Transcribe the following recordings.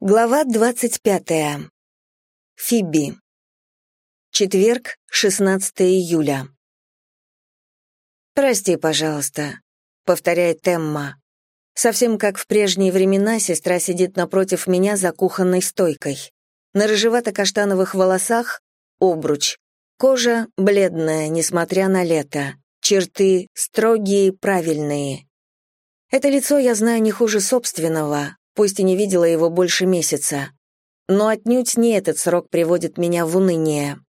Глава 25. Фиби. Четверг, 16 июля. «Прости, пожалуйста», — повторяет Эмма. Совсем как в прежние времена сестра сидит напротив меня за кухонной стойкой. На рыжевато-каштановых волосах — обруч. Кожа бледная, несмотря на лето. Черты строгие, правильные. Это лицо я знаю не хуже собственного, пусть и не видела его больше месяца. Но отнюдь не этот срок приводит меня в уныние.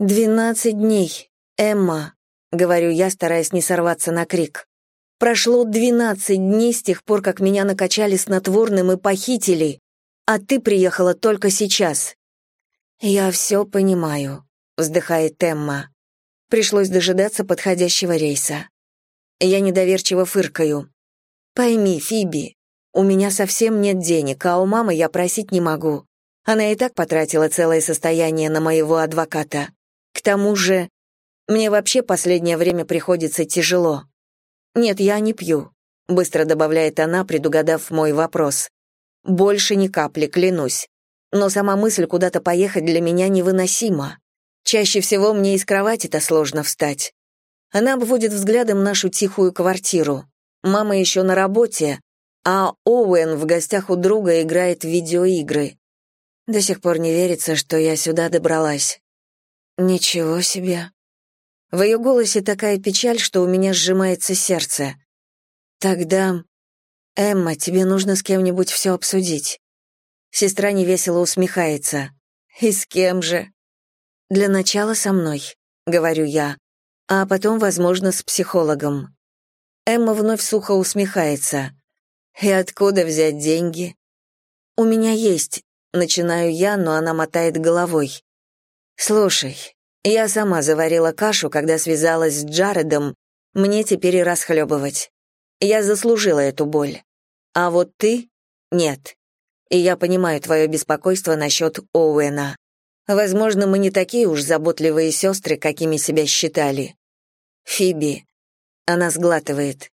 «Двенадцать дней, Эмма», — говорю я, стараясь не сорваться на крик. «Прошло двенадцать дней с тех пор, как меня накачали снотворным и похитили, а ты приехала только сейчас». «Я все понимаю», — вздыхает Эмма. Пришлось дожидаться подходящего рейса. Я недоверчиво фыркаю. «Пойми, Фиби, у меня совсем нет денег, а у мамы я просить не могу. Она и так потратила целое состояние на моего адвоката. К тому же, мне вообще последнее время приходится тяжело. Нет, я не пью, быстро добавляет она, предугадав мой вопрос. Больше ни капли, клянусь. Но сама мысль куда-то поехать для меня невыносима. Чаще всего мне из кровати-то сложно встать. Она обводит взглядом нашу тихую квартиру. Мама еще на работе, а Оуэн в гостях у друга играет в видеоигры. До сих пор не верится, что я сюда добралась. Ничего себе. В ее голосе такая печаль, что у меня сжимается сердце. Тогда, Эмма, тебе нужно с кем-нибудь все обсудить. Сестра невесело усмехается. И с кем же? Для начала со мной, говорю я, а потом, возможно, с психологом. Эмма вновь сухо усмехается. И откуда взять деньги? У меня есть, начинаю я, но она мотает головой. Слушай, я сама заварила кашу, когда связалась с Джаредом, мне теперь и расхлебывать. Я заслужила эту боль. А вот ты — нет. И я понимаю твое беспокойство насчет Оуэна. Возможно, мы не такие уж заботливые сестры, какими себя считали. Фиби. Она сглатывает.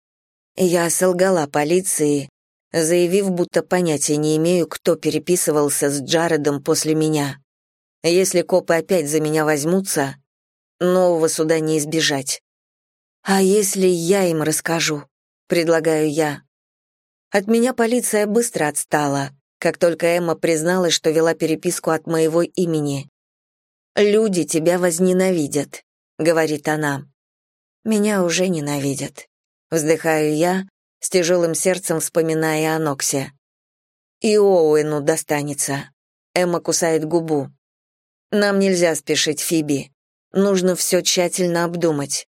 Я солгала полиции, заявив, будто понятия не имею, кто переписывался с Джаредом после меня. Если копы опять за меня возьмутся, нового суда не избежать. А если я им расскажу? Предлагаю я. От меня полиция быстро отстала, как только Эмма призналась, что вела переписку от моего имени. «Люди тебя возненавидят», — говорит она. «Меня уже ненавидят». Вздыхаю я, с тяжелым сердцем вспоминая о Ноксе. И Оуэну достанется. Эмма кусает губу. Нам нельзя спешить, Фиби. Нужно все тщательно обдумать.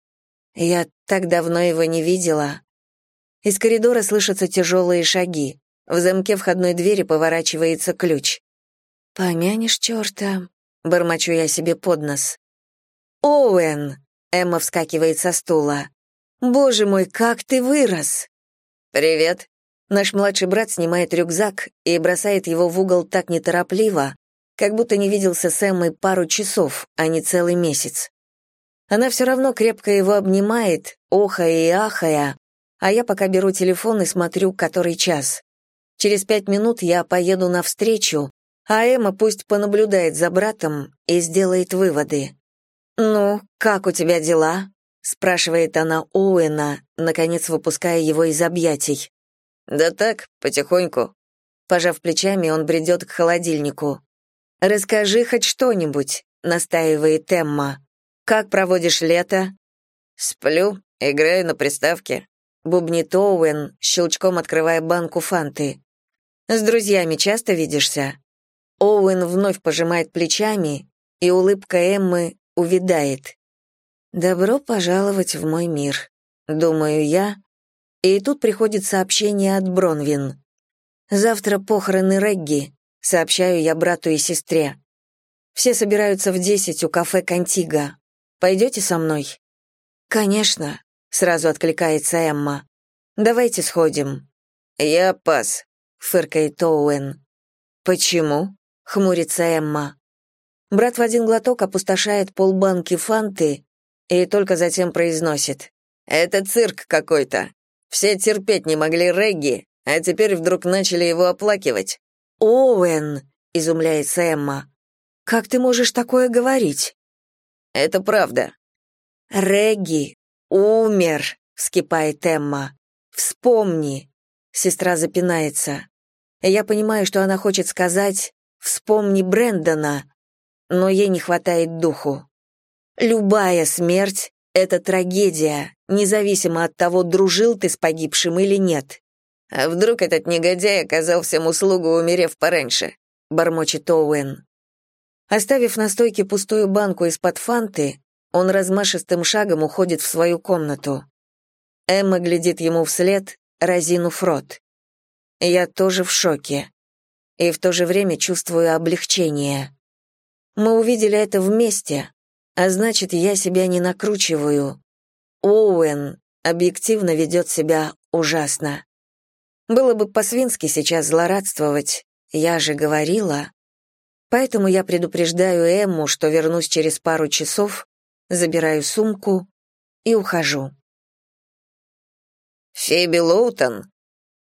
Я так давно его не видела. Из коридора слышатся тяжелые шаги. В замке входной двери поворачивается ключ. «Помянешь черта», — бормочу я себе под нос. «Оуэн!» — Эмма вскакивает со стула. Боже мой, как ты вырос!» «Привет!» Наш младший брат снимает рюкзак и бросает его в угол так неторопливо, как будто не виделся с Эммой пару часов, а не целый месяц. Она все равно крепко его обнимает, охая и ахая, а я пока беру телефон и смотрю, который час. Через пять минут я поеду навстречу, а Эмма пусть понаблюдает за братом и сделает выводы. «Ну, как у тебя дела?» Спрашивает она Оуэна, наконец выпуская его из объятий. Да так, потихоньку. Пожав плечами, он бредет к холодильнику. Расскажи хоть что-нибудь, настаивает Эмма. Как проводишь лето? Сплю, играю на приставке. Бубнит Оуэн, щелчком открывая банку фанты. С друзьями часто видишься? Оуэн вновь пожимает плечами, и улыбка Эммы увядает. «Добро пожаловать в мой мир», — думаю я, и тут приходит сообщение от Бронвин. «Завтра похороны Регги», — сообщаю я брату и сестре. «Все собираются в десять у кафе «Контиго». Пойдете со мной?» «Конечно», — сразу откликается Эмма. «Давайте сходим». «Я пас», — фыркает Оуэн. «Почему?» — хмурится Эмма. Брат в один глоток опустошает полбанки фанты и только затем произносит. «Это цирк какой-то. Все терпеть не могли регги, а теперь вдруг начали его оплакивать. Оуэн!» — изумляется Эмма. «Как ты можешь такое говорить?» «Это правда». «Регги умер!» — вскипает Эмма. «Вспомни!» — сестра запинается. Я понимаю, что она хочет сказать «вспомни Брэндона», но ей не хватает духу. Любая смерть — это трагедия, независимо от того, дружил ты с погибшим или нет. А вдруг этот негодяй оказал всем услугу, умерев пораньше? бормочет Оуэн. Оставив на стойке пустую банку из-под фанты, он размашистым шагом уходит в свою комнату. Эмма глядит ему вслед, разинув рот. Я тоже в шоке. И в то же время чувствую облегчение. Мы увидели это вместе, а значит, я себя не накручиваю. Оуэн объективно ведет себя ужасно. Было бы по-свински сейчас злорадствовать, я же говорила. Поэтому я предупреждаю Эмму, что вернусь через пару часов, забираю сумку и ухожу. «Фиби Лоутон?»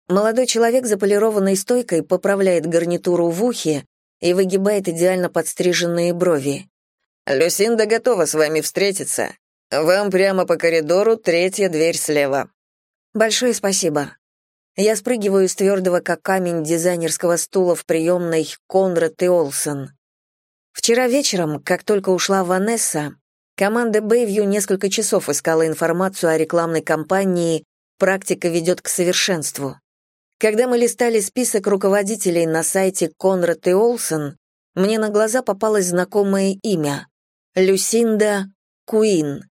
Молодой человек за полированной стойкой поправляет гарнитуру в ухе и выгибает идеально подстриженные брови. «Люсинда готова с вами встретиться. Вам прямо по коридору, третья дверь слева». «Большое спасибо». Я спрыгиваю с твердого как камень дизайнерского стула в приемной Конрад и Олсон. Вчера вечером, как только ушла Ванесса, команда Бэйвью несколько часов искала информацию о рекламной кампании «Практика ведет к совершенству». Когда мы листали список руководителей на сайте Конрад и Олсон, мне на глаза попалось знакомое имя — Люсинда Куин.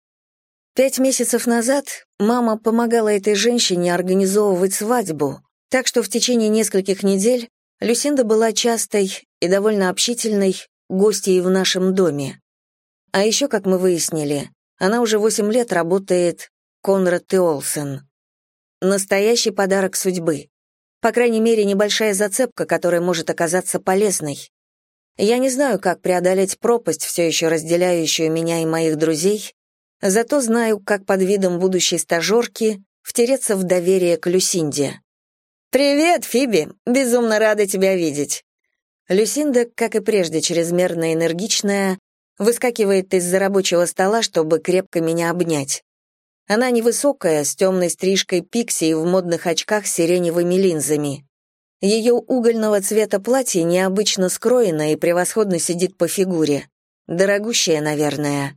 Пять месяцев назад мама помогала этой женщине организовывать свадьбу, так что в течение нескольких недель Люсинда была частой и довольно общительной гостьей в нашем доме. А еще, как мы выяснили, она уже восемь лет работает Конрад и Олсен. Настоящий подарок судьбы. По крайней мере, небольшая зацепка, которая может оказаться полезной. Я не знаю, как преодолеть пропасть, все еще разделяющую меня и моих друзей, зато знаю, как под видом будущей стажерки втереться в доверие к Люсинде. «Привет, Фиби! Безумно рада тебя видеть!» Люсинда, как и прежде чрезмерно энергичная, выскакивает из-за рабочего стола, чтобы крепко меня обнять. Она невысокая, с темной стрижкой пикси и в модных очках с сиреневыми линзами. Ее угольного цвета платье необычно скроено и превосходно сидит по фигуре. Дорогущая, наверное.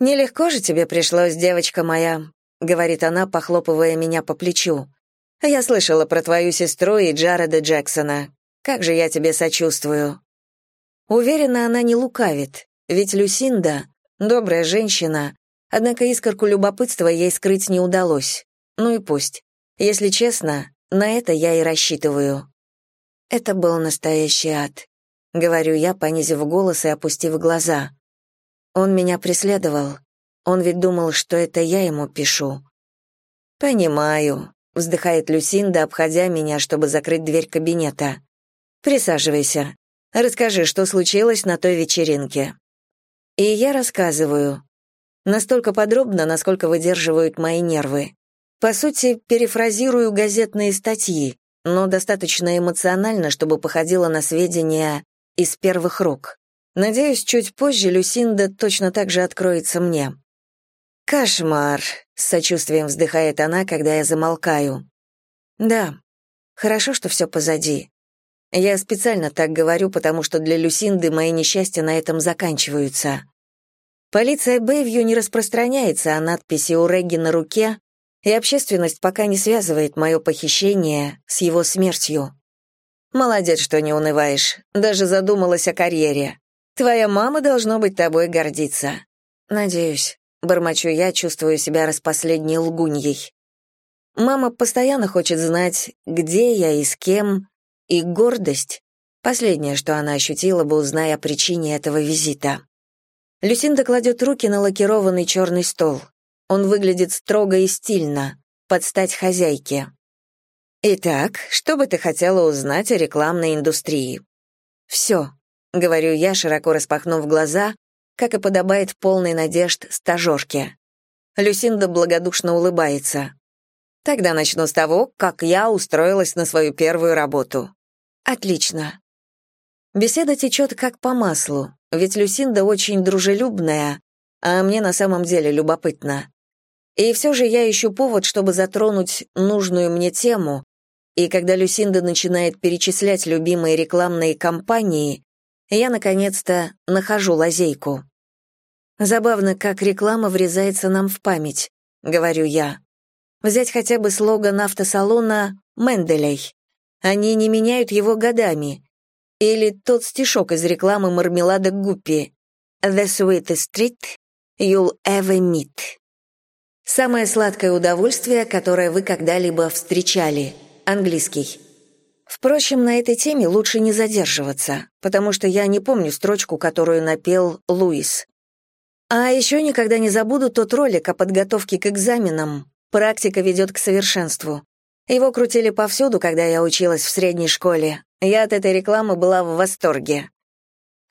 «Нелегко же тебе пришлось, девочка моя», — говорит она, похлопывая меня по плечу. «Я слышала про твою сестру и Джареда Джексона. Как же я тебе сочувствую». Уверена, она не лукавит, ведь Люсинда — добрая женщина, Однако искорку любопытства ей скрыть не удалось. Ну и пусть. Если честно, на это я и рассчитываю. Это был настоящий ад, говорю я, понизив голос и опустив глаза. Он меня преследовал. Он ведь думал, что это я ему пишу. Понимаю, вздыхает Люсинда, обходя меня, чтобы закрыть дверь кабинета. Присаживайся. Расскажи, что случилось на той вечеринке. И я рассказываю, Настолько подробно, насколько выдерживают мои нервы. По сути, перефразирую газетные статьи, но достаточно эмоционально, чтобы походило на сведения из первых рук. Надеюсь, чуть позже Люсинда точно так же откроется мне. «Кошмар», — с сочувствием вздыхает она, когда я замолкаю. «Да, хорошо, что все позади. Я специально так говорю, потому что для Люсинды мои несчастья на этом заканчиваются. Полиция Бэйвью не распространяется о надписи у Регги на руке, и общественность пока не связывает мое похищение с его смертью. Молодец, что не унываешь, даже задумалась о карьере. Твоя мама должно быть тобой гордиться. Надеюсь, бормочу я, чувствую себя распоследней лгуньей. Мама постоянно хочет знать, где я и с кем, и гордость — последнее, что она ощутила бы, узная о причине этого визита. Люсинда кладет руки на лакированный черный стол. Он выглядит строго и стильно, под стать хозяйке. «Итак, что бы ты хотела узнать о рекламной индустрии?» «Все», — говорю я, широко распахнув глаза, как и подобает полной надежд стажерке. Люсинда благодушно улыбается. «Тогда начну с того, как я устроилась на свою первую работу». «Отлично. Беседа течет как по маслу, ведь Люсинда очень дружелюбная, а мне на самом деле любопытно. И все же я ищу повод, чтобы затронуть нужную мне тему, и когда Люсинда начинает перечислять любимые рекламные кампании, я, наконец-то, нахожу лазейку. Забавно, как реклама врезается нам в память, говорю я. Взять хотя бы слоган автосалона «Менделей». Они не меняют его годами. Или тот стишок из рекламы мармелада Гуппи «The sweetest treat you'll ever meet». Самое сладкое удовольствие, которое вы когда-либо встречали. Английский. Впрочем, на этой теме лучше не задерживаться, потому что я не помню строчку, которую напел Луис. А еще никогда не забуду тот ролик о подготовке к экзаменам. Практика ведет к совершенству. Его крутили повсюду, когда я училась в средней школе. Я от этой рекламы была в восторге.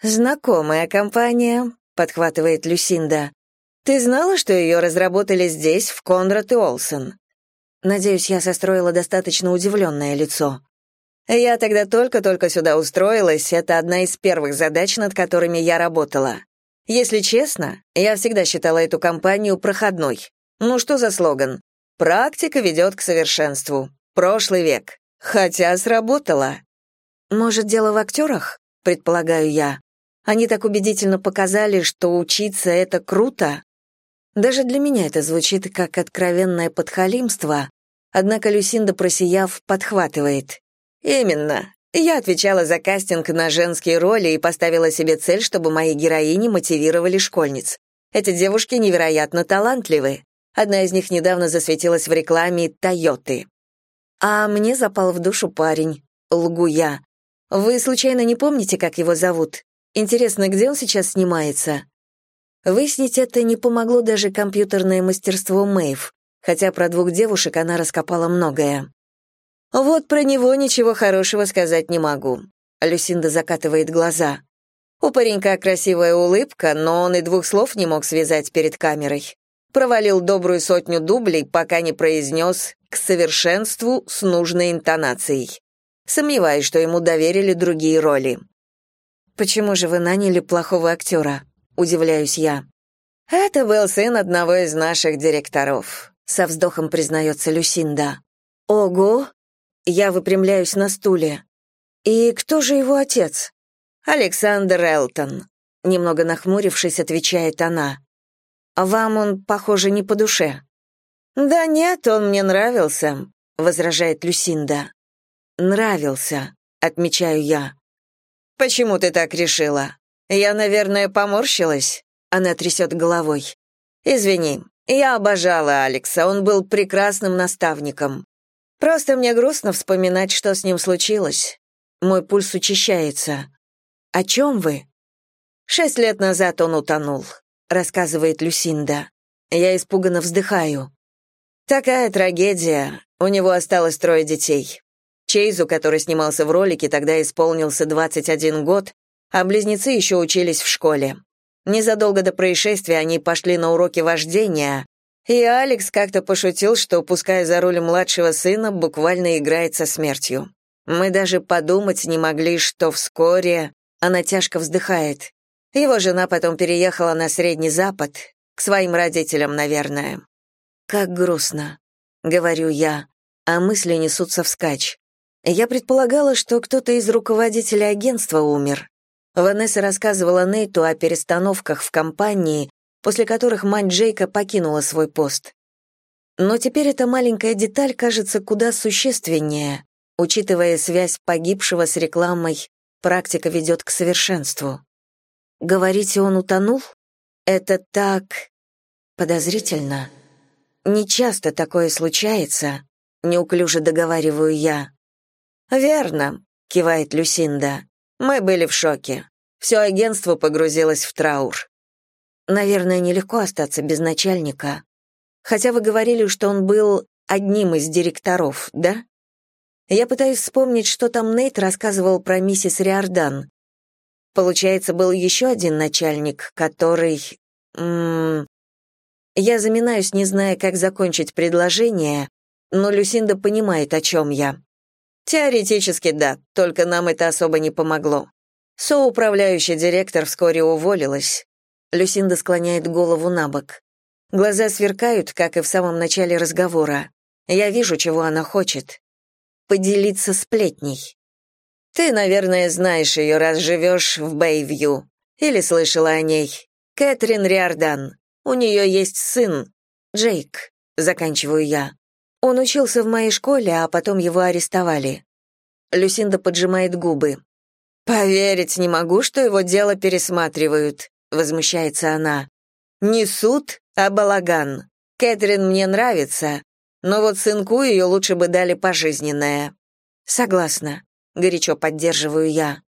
«Знакомая компания», — подхватывает Люсинда. «Ты знала, что ее разработали здесь, в Конрад и Олсен?» Надеюсь, я состроила достаточно удивленное лицо. Я тогда только-только сюда устроилась, это одна из первых задач, над которыми я работала. Если честно, я всегда считала эту компанию проходной. Ну что за слоган? Практика ведет к совершенству. Прошлый век. Хотя сработало. Может, дело в актерах? Предполагаю я. Они так убедительно показали, что учиться — это круто. Даже для меня это звучит как откровенное подхалимство, однако Люсинда, просияв, подхватывает. Именно. Я отвечала за кастинг на женские роли и поставила себе цель, чтобы мои героини мотивировали школьниц. Эти девушки невероятно талантливы. Одна из них недавно засветилась в рекламе «Тойоты». А мне запал в душу парень. Лгу я. Вы случайно не помните, как его зовут? Интересно, где он сейчас снимается? Выяснить это не помогло даже компьютерное мастерство Мэйв, хотя про двух девушек она раскопала многое. «Вот про него ничего хорошего сказать не могу», — Люсинда закатывает глаза. У паренька красивая улыбка, но он и двух слов не мог связать перед камерой. Провалил добрую сотню дублей, пока не произнес «к совершенству с нужной интонацией». Сомневаюсь, что ему доверили другие роли. «Почему же вы наняли плохого актера?» — удивляюсь я. «Это был сын одного из наших директоров», — со вздохом признается Люсинда. «Ого!» Я выпрямляюсь на стуле. «И кто же его отец?» «Александр Элтон», — немного нахмурившись, отвечает она. «А вам он, похоже, не по душе». «Да нет, он мне нравился», — возражает Люсинда. «Нравился», — отмечаю я. «Почему ты так решила? Я, наверное, поморщилась?» Она трясет головой. «Извини, я обожала Алекса, он был прекрасным наставником. Просто мне грустно вспоминать, что с ним случилось. Мой пульс учащается. О чем вы? Шесть лет назад он утонул, рассказывает Люсинда. Я испуганно вздыхаю. Такая трагедия. У него осталось трое детей. Чейзу, который снимался в ролике, тогда исполнился 21 год, а близнецы еще учились в школе. Незадолго до происшествия они пошли на уроки вождения, и Алекс как-то пошутил, что, пуская за руль младшего сына, буквально играет со смертью. Мы даже подумать не могли, что вскоре она тяжко вздыхает. Его жена потом переехала на Средний Запад, к своим родителям, наверное. «Как грустно», — говорю я, а мысли несутся вскачь. Я предполагала, что кто-то из руководителей агентства умер. Ванесса рассказывала Нейту о перестановках в компании, после которых мать Джейка покинула свой пост. Но теперь эта маленькая деталь кажется куда существеннее, учитывая связь погибшего с рекламой «Практика ведет к совершенству». Говорите, он утонул? Это так подозрительно. Нечасто такое случается, неуклюже договариваю я. Верно, кивает Люсинда. Мы были в шоке. Все агентство погрузилось в траур. Наверное, нелегко остаться без начальника. Хотя вы говорили, что он был одним из директоров, да? Я пытаюсь вспомнить, что там Нейт рассказывал про миссис Риордан. Получается, был еще один начальник, который... М -м, я заминаюсь, не зная, как закончить предложение, но Люсинда понимает, о чем я. Теоретически да, только нам это особо не помогло. Соуправляющий директор вскоре уволилась. Люсинда склоняет голову на бок. Глаза сверкают, как и в самом начале разговора. Я вижу, чего она хочет. Поделиться сплетней. Ты, наверное, знаешь ее, раз живешь в Бэйвью. Или слышала о ней. Кэтрин Риордан. У нее есть сын. Джейк. Заканчиваю я. Он учился в моей школе, а потом его арестовали. Люсинда поджимает губы. «Поверить не могу, что его дело пересматривают», — возмущается она. «Не суд, а балаган. Кэтрин мне нравится, но вот сынку ее лучше бы дали пожизненное». «Согласна», — горячо поддерживаю я.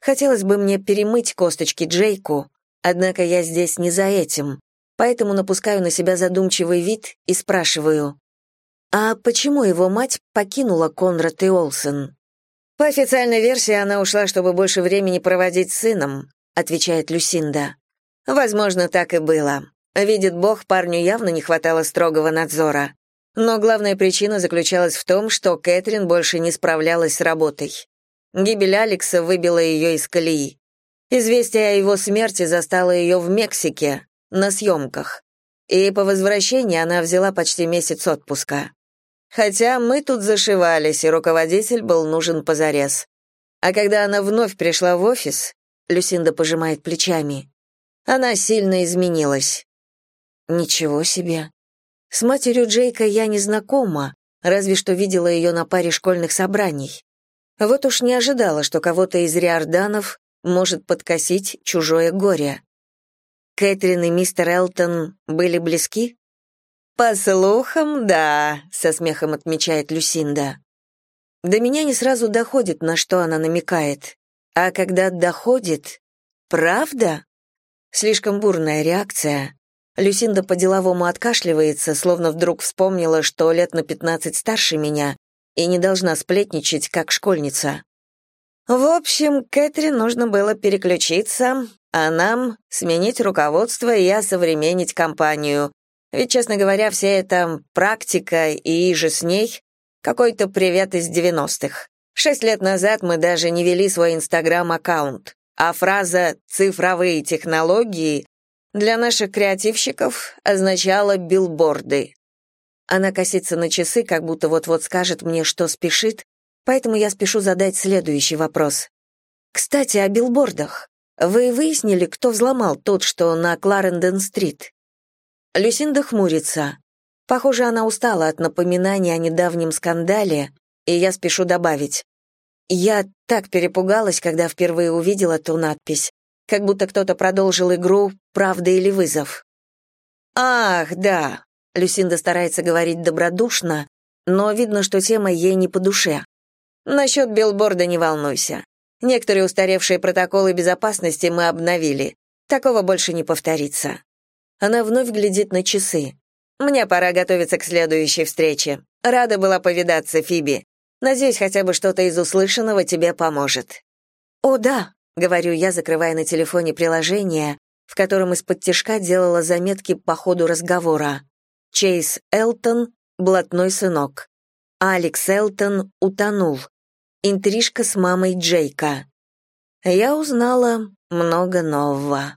«Хотелось бы мне перемыть косточки Джейку, однако я здесь не за этим, поэтому напускаю на себя задумчивый вид и спрашиваю, «А почему его мать покинула Конрад и Олсен?» «По официальной версии она ушла, чтобы больше времени проводить с сыном», отвечает Люсинда. «Возможно, так и было. Видит Бог, парню явно не хватало строгого надзора. Но главная причина заключалась в том, что Кэтрин больше не справлялась с работой. Гибель Алекса выбила ее из колеи. Известие о его смерти застало ее в Мексике, на съемках. И по возвращении она взяла почти месяц отпуска. Хотя мы тут зашивались, и руководитель был нужен позарез. А когда она вновь пришла в офис, Люсинда пожимает плечами, она сильно изменилась. Ничего себе. С матерью Джейка я не знакома, разве что видела ее на паре школьных собраний. Вот уж не ожидала, что кого-то из Риорданов может подкосить чужое горе. Кэтрин и мистер Элтон были близки? По слухам, да, со смехом отмечает Люсинда. До меня не сразу доходит, на что она намекает. А когда доходит, правда? Слишком бурная реакция. Люсинда по-деловому откашливается, словно вдруг вспомнила, что лет на пятнадцать старше меня и не должна сплетничать, как школьница. В общем, Кэтрин нужно было переключиться, а нам — сменить руководство и осовременить компанию. Ведь, честно говоря, вся эта практика и же с ней — какой-то привет из девяностых. Шесть лет назад мы даже не вели свой Инстаграм-аккаунт, а фраза «цифровые технологии» для наших креативщиков означала билборды. Она косится на часы, как будто вот-вот скажет мне, что спешит, поэтому я спешу задать следующий вопрос. Кстати, о билбордах. Вы выяснили, кто взломал тот, что на Кларенден-стрит? Люсинда хмурится. Похоже, она устала от напоминаний о недавнем скандале, и я спешу добавить. Я так перепугалась, когда впервые увидела ту надпись как будто кто-то продолжил игру «Правда или вызов». «Ах, да», — Люсинда старается говорить добродушно, но видно, что тема ей не по душе. «Насчет билборда не волнуйся. Некоторые устаревшие протоколы безопасности мы обновили. Такого больше не повторится». Она вновь глядит на часы. «Мне пора готовиться к следующей встрече. Рада была повидаться, Фиби. Надеюсь, хотя бы что-то из услышанного тебе поможет». «О, да», — говорю я, закрывая на телефоне приложение, в котором из-под тишка делала заметки по ходу разговора. Чейз Элтон — блатной сынок. Алекс Элтон утонул. Интрижка с мамой Джейка. Я узнала много нового.